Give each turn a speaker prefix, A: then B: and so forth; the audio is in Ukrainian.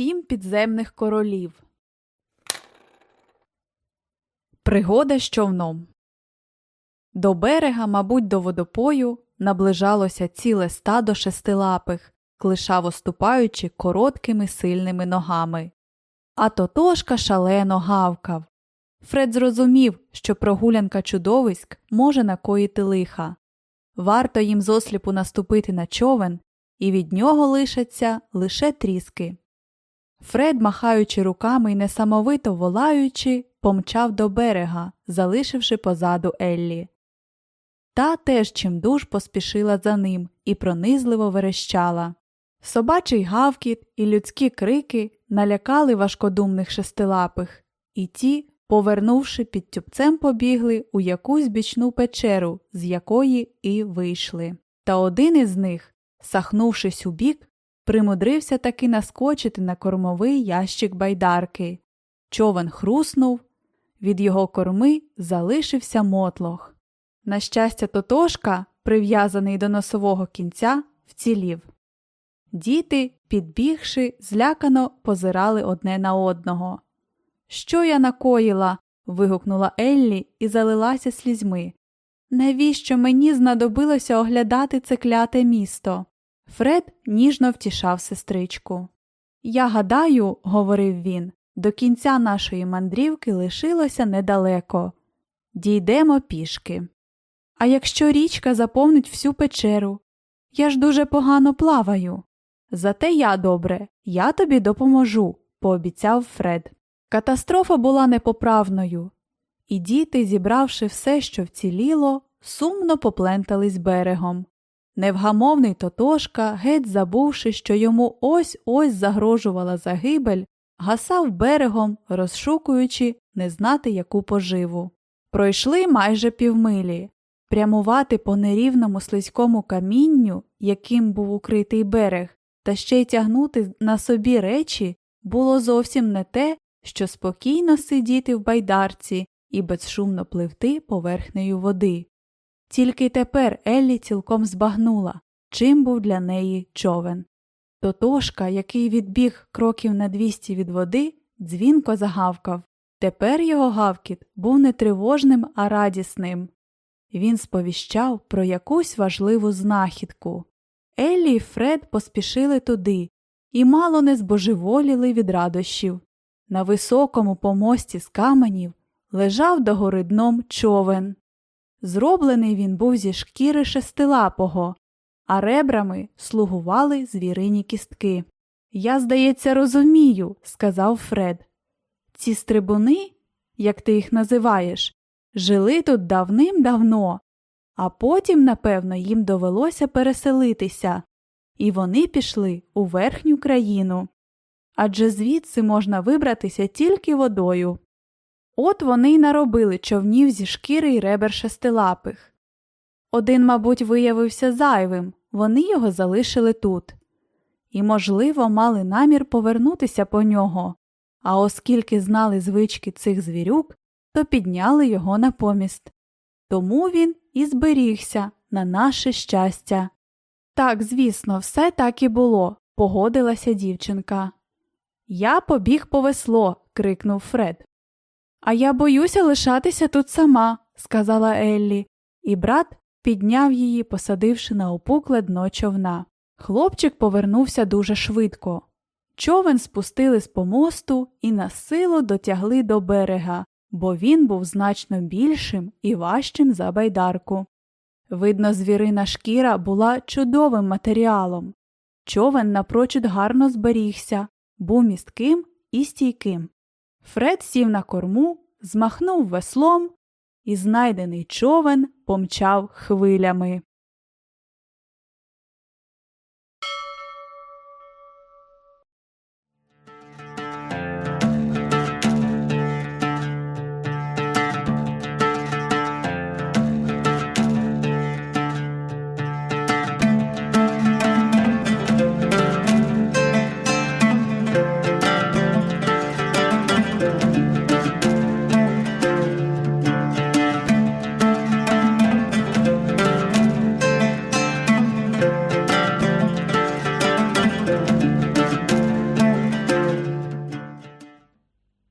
A: Сім підземних королів. Пригода з човном. До берега, мабуть, до водопою наближалося ціле стадо шестилапих, клишаво ступаючи короткими сильними ногами. А Тотошка шалено гавкав. Фред зрозумів, що прогулянка чудовиськ може накоїти лиха. Варто їм зосліпу наступити на човен, і від нього лишаться лише тріски. Фред, махаючи руками і несамовито волаючи, помчав до берега, залишивши позаду Еллі. Та теж чимдуж поспішила за ним і пронизливо верещала. Собачий гавкіт і людські крики налякали важкодумних шестилапих, і ті, повернувши під тюбцем, побігли у якусь бічну печеру, з якої і вийшли. Та один із них, сахнувшись у бік, примудрився таки наскочити на кормовий ящик байдарки. Човен хруснув, від його корми залишився мотлох. На щастя, Тотошка, прив'язаний до носового кінця, вцілів. Діти, підбігши, злякано позирали одне на одного. Що я накоїла? вигукнула Еллі і залилася слізьми. Навіщо мені знадобилося оглядати це кляте місто? Фред ніжно втішав сестричку. Я гадаю, говорив він, до кінця нашої мандрівки лишилося недалеко. Дійдемо пішки. А якщо річка заповнить всю печеру, я ж дуже погано плаваю. Зате я добре, я тобі допоможу, пообіцяв Фред. Катастрофа була непоправною, і діти, зібравши все, що вціліло, сумно поплентались берегом. Невгамовний Тотошка, геть забувши, що йому ось ось загрожувала загибель, гасав берегом, розшукуючи не знати яку поживу. Пройшли майже півмилі. Прямувати по нерівному слизькому камінню, яким був укритий берег, та ще й тягнути на собі речі, було зовсім не те, що спокійно сидіти в байдарці і безшумно пливти поверхнею води. Тільки тепер Еллі цілком збагнула, чим був для неї човен. Тотошка, який відбіг кроків на двісті від води, дзвінко загавкав. Тепер його гавкіт був не тривожним, а радісним. Він сповіщав про якусь важливу знахідку. Еллі і Фред поспішили туди і мало не збожеволіли від радощів. На високому помості з каменів лежав догори дном човен. Зроблений він був зі шкіри шестилапого, а ребрами слугували звірині кістки. Я, здається, розумію, сказав Фред. Ці стрибуни, як ти їх називаєш, жили тут давним-давно, а потім, напевно, їм довелося переселитися, і вони пішли у верхню країну. Адже звідси можна вибратися тільки водою. От вони й наробили човнів зі шкіри й ребер шестилапих. Один, мабуть, виявився зайвим, вони його залишили тут. І, можливо, мали намір повернутися по нього, а оскільки знали звички цих звірюк, то підняли його на поміст. Тому він і зберігся на наше щастя. Так, звісно, все так і було, погодилася дівчинка. Я побіг по весло, крикнув Фред. А я боюся лишатися тут сама, сказала Еллі, і брат підняв її, посадивши на опукле дно човна. Хлопчик повернувся дуже швидко. Човен спустили з помосту і на силу дотягли до берега, бо він був значно більшим і важчим за байдарку. Видно, звірина шкіра була чудовим матеріалом. Човен напрочуд гарно зберігся, був містким і стійким. Фред сів на корму, змахнув веслом, і знайдений човен помчав хвилями.